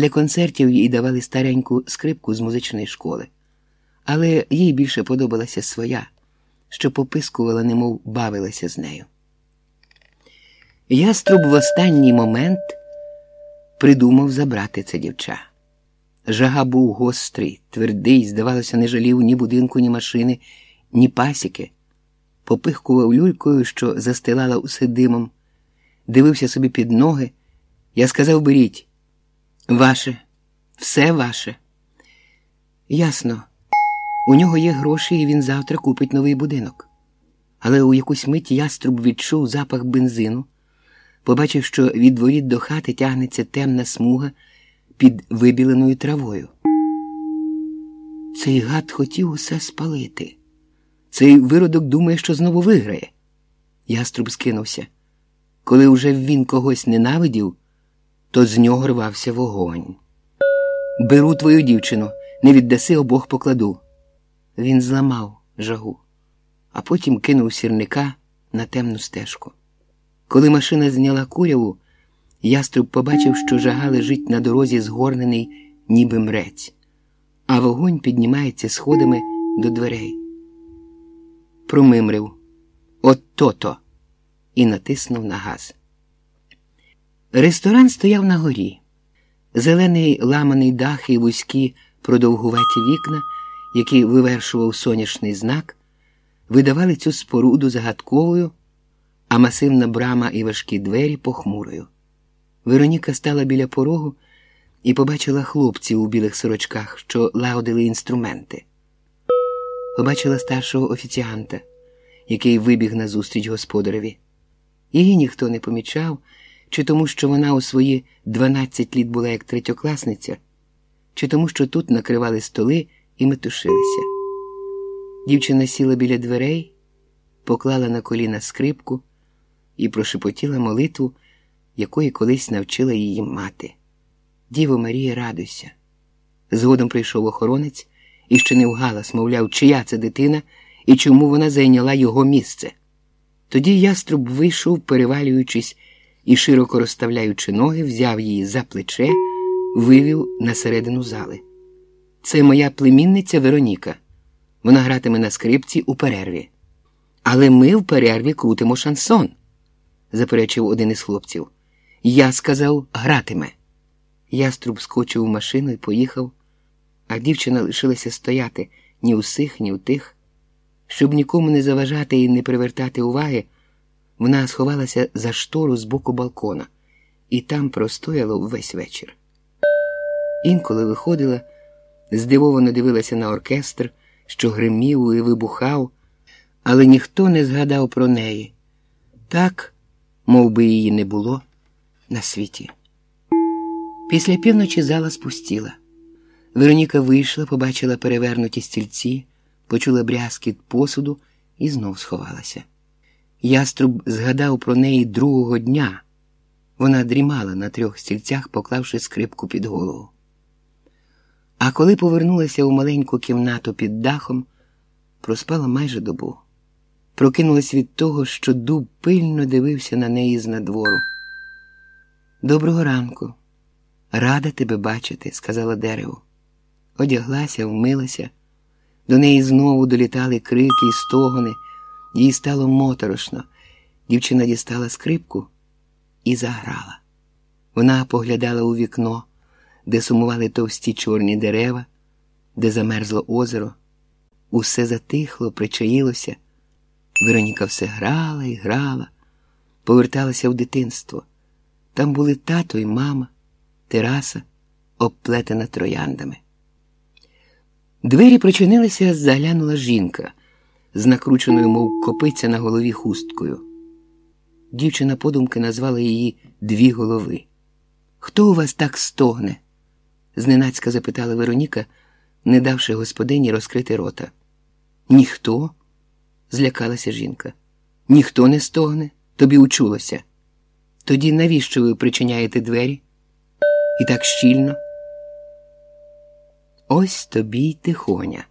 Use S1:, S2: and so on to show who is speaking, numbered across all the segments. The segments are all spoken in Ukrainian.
S1: Для концертів їй давали стареньку скрипку з музичної школи, але їй більше подобалася своя, що попискувала, немов бавилася з нею. Яструб в останній момент придумав забрати це дівча. Жага був гострий, твердий, здавалося, не жалів ні будинку, ні машини, ні пасіки. Попихкував люлькою, що застилала усе димом, дивився собі під ноги. Я сказав беріть, ваше, все ваше. Ясно, у нього є гроші, і він завтра купить новий будинок. Але у якусь мить яструб відчув запах бензину, побачив, що від воріт до хати тягнеться темна смуга під вибіленою травою. Цей гад хотів усе спалити. Цей виродок думає, що знову виграє. Яструб скинувся. Коли уже він когось ненавидів, то з нього рвався вогонь. Беру твою дівчину, не віддаси обох покладу. Він зламав жагу, а потім кинув сірника на темну стежку. Коли машина зняла куряву, яструб побачив, що жага лежить на дорозі, згорнений, ніби мрець, а вогонь піднімається сходами до дверей. Промимрив от то-то і натиснув на газ. Ресторан стояв на горі. Зелений ламаний дах і вузькі продовгуваті вікна, які вивершував сонячний знак, видавали цю споруду загадковою, а масивна брама і важкі двері похмурою. Вероніка стала біля порогу і побачила хлопців у білих сорочках, що лагодили інструменти. Побачила старшого офіціанта, який вибіг назустріч господареві. Її ніхто не помічав, чи тому, що вона у свої 12 літ була як третьокласниця, чи тому, що тут накривали столи і метушилися. Дівчина сіла біля дверей, поклала на коліна скрипку і прошепотіла молитву, якої колись навчила її мати. Діво Марія, радуйся. Згодом прийшов охоронець і ще не вгалас, мовляв, чия це дитина і чому вона зайняла його місце. Тоді яструб вийшов, перевалюючись і, широко розставляючи ноги, взяв її за плече, вивів на середину зали. Це моя племінниця Вероніка. Вона гратиме на скрипці у перерві. Але ми в перерві крутимо шансон, заперечив один із хлопців. Я сказав, гратиме. Яструб скочив у машину і поїхав, а дівчина лишилася стояти ні у сих, ні у тих. Щоб нікому не заважати і не привертати уваги, вона сховалася за штору з боку балкона і там простояла весь вечір. Інколи виходила, здивовано дивилася на оркестр, що гримів і вибухав, але ніхто не згадав про неї так, мов би її не було на світі. Після півночі зала спустіла. Вероніка вийшла, побачила перевернуті стільці, почула брязкіт посуду і знов сховалася. Яструб згадав про неї другого дня. Вона дрімала на трьох стільцях, поклавши скрипку під голову. А коли повернулася у маленьку кімнату під дахом, проспала майже добу. Прокинулась від того, що дуб пильно дивився на неї з надвору. Доброго ранку. Рада тебе бачити, сказала дерево. Одяглася, вмилася. До неї знову долітали крики і стогони. Їй стало моторошно. Дівчина дістала скрипку і заграла. Вона поглядала у вікно, де сумували товсті чорні дерева, де замерзло озеро. Усе затихло, причаїлося. Вероніка все грала і грала, поверталася в дитинство. Там були тато і мама, тераса, обплетена трояндами. Двері прочинилися, заглянула жінка з накрученою, мов копиця на голові хусткою. Дівчина подумки назвала її дві голови. Хто у вас так стогне? зненацька запитала Вероніка, не давши господині розкрити рота. Ніхто? злякалася жінка. Ніхто не стогне, тобі учулося. Тоді навіщо ви причиняєте двері? І так щільно? Ось тобі й тихоня.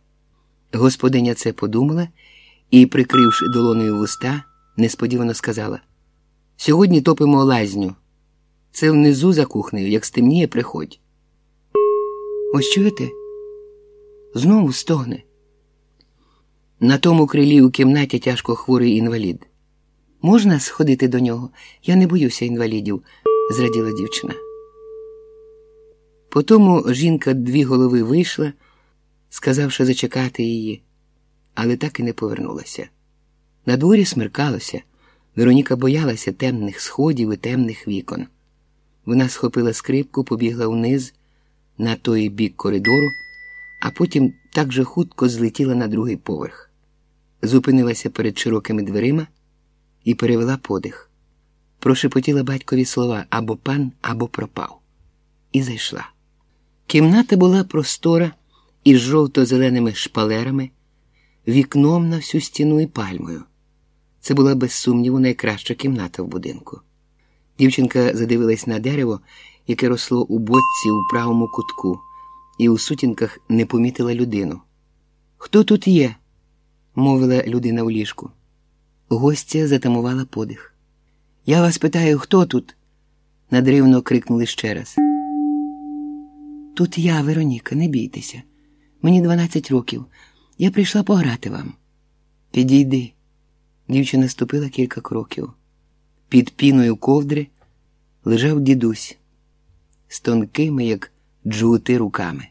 S1: Господиня це подумала і, прикривши долоною вуста, несподівано сказала: Сьогодні топимо лазню. Це внизу за кухнею, як стемніє, приходь. Ось чуєте? Знову стогне. На тому крилі у кімнаті тяжко хворий інвалід. Можна сходити до нього? Я не боюся інвалідів, зраділа дівчина. Потому жінка дві голови вийшла, сказавши зачекати її, але так і не повернулася. На дворі смеркалося. Вероніка боялася темних сходів і темних вікон. Вона схопила скрипку, побігла вниз на той бік коридору, а потім так же хутко злетіла на другий поверх, зупинилася перед широкими дверима і перевела подих. Прошепотіла батькові слова або пан, або пропав, і зайшла. Кімната була простора із жовто-зеленими шпалерами, вікном на всю стіну і пальмою. Це була, без сумніву, найкраща кімната в будинку. Дівчинка задивилась на дерево, яке росло у боці у правому кутку, і у сутінках не помітила людину. Хто тут є? мовила людина у ліжку. Гостя затамувала подих. Я вас питаю, хто тут? надривно крикнули ще раз. Тут я, Вероніка, не бійтеся. Мені 12 років. Я прийшла пограти вам. Підійди. Дівчина ступила кілька кроків. Під піною ковдри лежав дідусь з тонкими, як джути, руками.